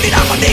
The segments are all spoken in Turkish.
give it up on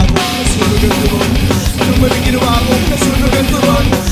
ginawa ko Nasunugan turon Nung maling ginawa ko Nasunugan turon